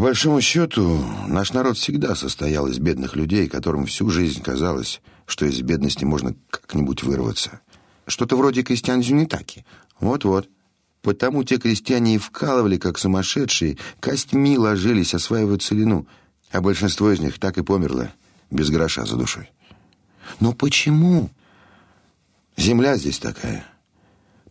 По большому счету, наш народ всегда состоял из бедных людей, которым всю жизнь казалось, что из бедности можно как-нибудь вырваться. Что-то вроде крестьян Зюнитаки. Вот-вот. Потому те крестьяне и вкалывали, как сумасшедшие, костьми ложились осваивать целину, а большинство из них так и померло, без гроша за душой. Но почему? Земля здесь такая.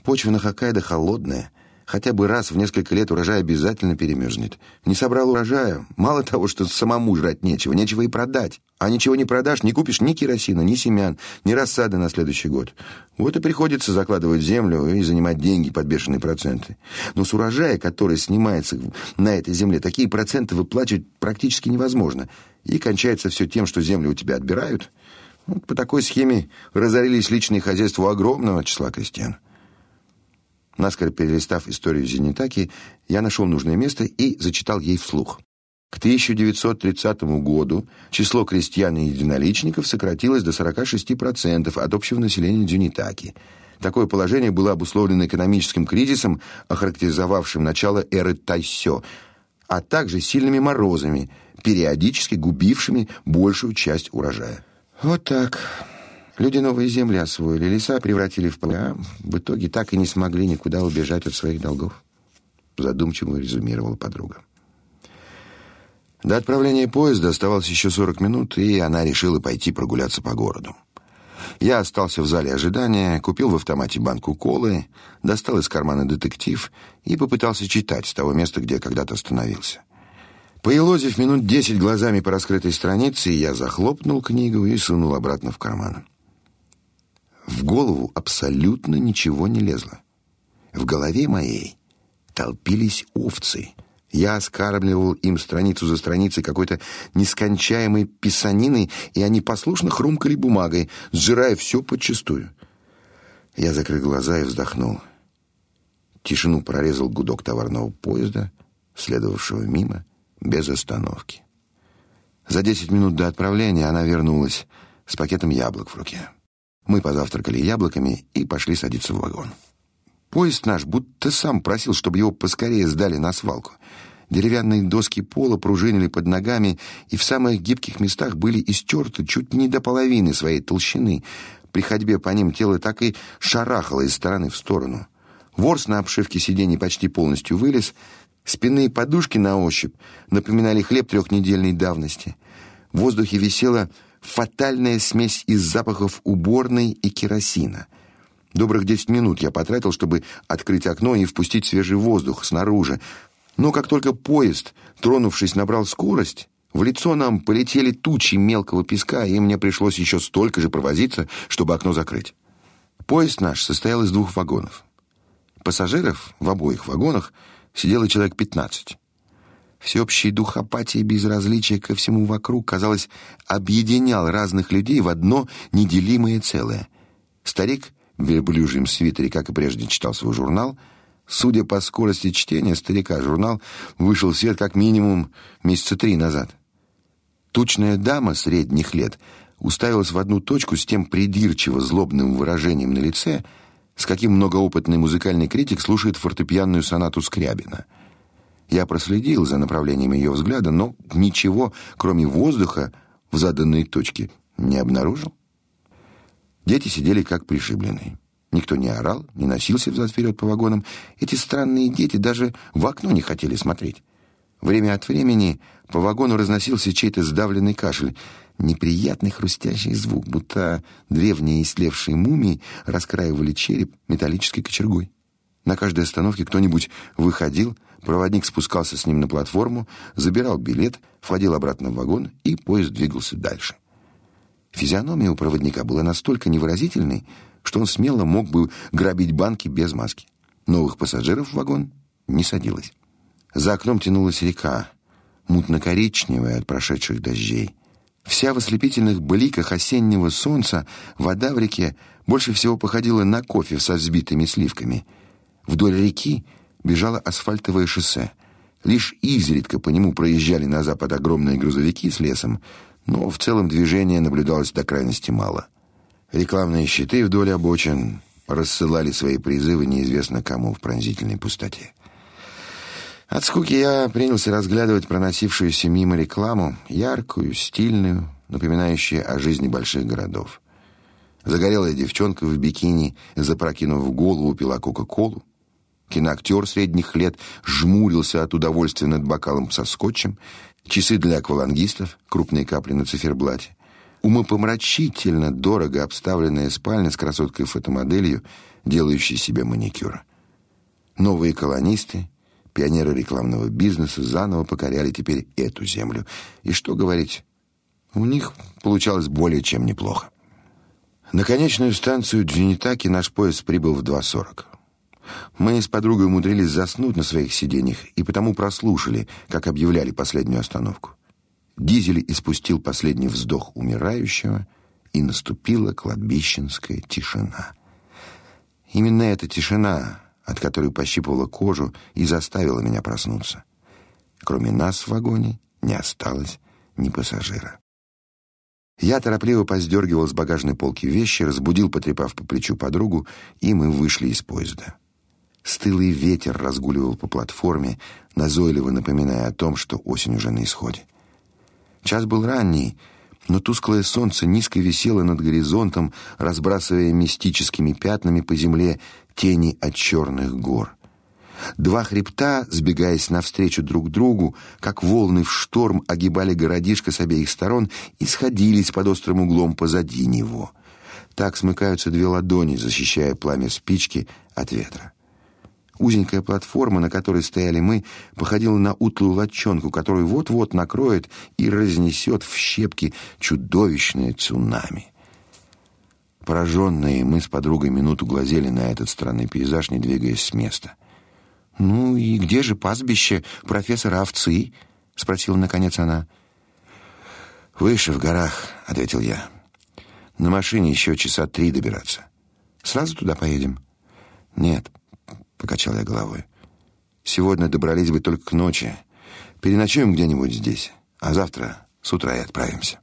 Почва на Хоккайдо холодная, хотя бы раз в несколько лет урожай обязательно перемерзнет. Не собрал урожая, мало того, что самому жрать нечего, нечего и продать. А ничего не продашь, не купишь ни керосина, ни семян, ни рассады на следующий год. Вот и приходится закладывать землю и занимать деньги под бешеные проценты. Но с урожая, который снимается на этой земле, такие проценты выплачивать практически невозможно. И кончается все тем, что землю у тебя отбирают. По такой схеме разорились личные хозяйства огромного числа крестьян. Наскоро перелистав историю Зенитаки, я нашел нужное место и зачитал ей вслух. К 1930 году число крестьян и единоличников сократилось до 46% от общего населения Дзюнитаки. Такое положение было обусловлено экономическим кризисом, охарактеризовавшим начало эры Тайсё, а также сильными морозами, периодически губившими большую часть урожая. Вот так. Люди новые земли освоили, леса превратили в поля, в итоге так и не смогли никуда убежать от своих долгов. Задумчиво резюмировала подруга. До отправления поезда оставалось еще 40 минут, и она решила пойти прогуляться по городу. Я остался в зале ожидания, купил в автомате банку колы, достал из кармана детектив и попытался читать с того места, где когда-то остановился. Поелозив минут десять глазами по раскрытой странице, я захлопнул книгу и сунул обратно в карман. В голову абсолютно ничего не лезло. В голове моей толпились овцы — я оскармливал им страницу за страницей какой-то нескончаемой писаниной, и они послушно хрумкали бумагой, сжирая все подчистую. Я закрыл глаза и вздохнул. Тишину прорезал гудок товарного поезда, следовавшего мимо, без остановки. За десять минут до отправления она вернулась с пакетом яблок в руке. Мы позавтракали яблоками и пошли садиться в вагон. Поезд наш будто сам просил, чтобы его поскорее сдали на свалку. Деревянные доски пола пружинили под ногами, и в самых гибких местах были истерты чуть не до половины своей толщины. При ходьбе по ним тело так и шарахало из стороны в сторону. Ворс на обшивке сидений почти полностью вылез. Спинные подушки на ощупь напоминали хлеб трехнедельной давности. В воздухе висела фатальная смесь из запахов уборной и керосина — Добрых десять минут я потратил, чтобы открыть окно и впустить свежий воздух снаружи. Но как только поезд, тронувшись, набрал скорость, в лицо нам полетели тучи мелкого песка, и мне пришлось еще столько же провозиться, чтобы окно закрыть. Поезд наш состоял из двух вагонов. Пассажиров в обоих вагонах сидело человек пятнадцать. Всеобщий дух апатии и безразличия ко всему вокруг, казалось, объединял разных людей в одно неделимое целое. Старик в верблюжьем свитере, как и прежде, читал свой журнал. Судя по скорости чтения старика, журнал вышел в свет как минимум месяца три назад. Тучная дама средних лет уставилась в одну точку с тем придирчиво злобным выражением на лице, с каким многоопытный музыкальный критик слушает фортепианную сонату Скрябина. Я проследил за направлением ее взгляда, но ничего, кроме воздуха, в заданной точке не обнаружил. Дети сидели как пришибленные. Никто не орал, не носился взад-вперед по вагонам. Эти странные дети даже в окно не хотели смотреть. Время от времени по вагону разносился чей-то сдавленный кашель. Неприятный хрустящий звук, будто древние истлевшие мумии раскраивали череп металлической кочергой. На каждой остановке кто-нибудь выходил, проводник спускался с ним на платформу, забирал билет, входил обратно в вагон, и поезд двигался дальше. Физиономия у проводника была настолько невыразительной, что он смело мог бы грабить банки без маски. Новых пассажиров в вагон не садилось. За окном тянулась река, мутно-коричневая от прошедших дождей. Вся в ослепительных бликах осеннего солнца вода в реке больше всего походила на кофе со взбитыми сливками. Вдоль реки бежало асфальтовое шоссе. Лишь изредка по нему проезжали на запад огромные грузовики с лесом, но в целом движения наблюдалось до крайности мало. Рекламные щиты вдоль обочин рассылали свои призывы неизвестно кому в пронзительной пустоте. От скуки я принялся разглядывать проносившуюся мимо рекламу, яркую, стильную, напоминающую о жизни больших городов. Загорелая девчонка в бикини, запрокинув голову, пила Кока-Колу. Киноактер средних лет жмурился от удовольствия над бокалом со скотчем. Часы для аквалангистов, крупные капли на циферблате. Умопомрачительно дорого обставленная спальня с красоткой-фотомоделью, делающей себе маникюр. Новые колонисты, пионеры рекламного бизнеса, заново покоряли теперь эту землю. И что говорить, у них получалось более чем неплохо. На конечную станцию Джинитаки наш поезд прибыл в 2.40. Мы с подругой умудрились заснуть на своих сиденьях и потому прослушали, как объявляли последнюю остановку. Дизель испустил последний вздох умирающего, и наступила кладбищенская тишина. Именно эта тишина, от которой пощипывала кожу, и заставила меня проснуться. Кроме нас в вагоне не осталось ни пассажира. Я торопливо поздергивал с багажной полки вещи, разбудил, потрепав по плечу подругу, и мы вышли из поезда. Стылый ветер разгуливал по платформе, назойливо напоминая о том, что осень уже на исходе. Час был ранний, но тусклое солнце низко висело над горизонтом, разбрасывая мистическими пятнами по земле тени от черных гор. Два хребта, сбегаясь навстречу друг другу, как волны в шторм, огибали городишко с обеих сторон и сходились под острым углом позади него. Так смыкаются две ладони, защищая пламя спички от ветра. Узенькая платформа, на которой стояли мы, походила на утлую лодчонку, которую вот-вот накроет и разнесет в щепки чудовищное цунами. Пораженные, мы с подругой минуту глазели на этот странный пейзаж, не двигаясь с места. «Ну и где же пастбище профессора Овцы?» — спросила наконец она. «Выше, в горах», — ответил я. «На машине еще часа три добираться. Сразу туда поедем?» «Нет, покачал я головой. Сегодня добрались бы только к ночи. Переночуем где-нибудь здесь, а завтра с утра и отправимся.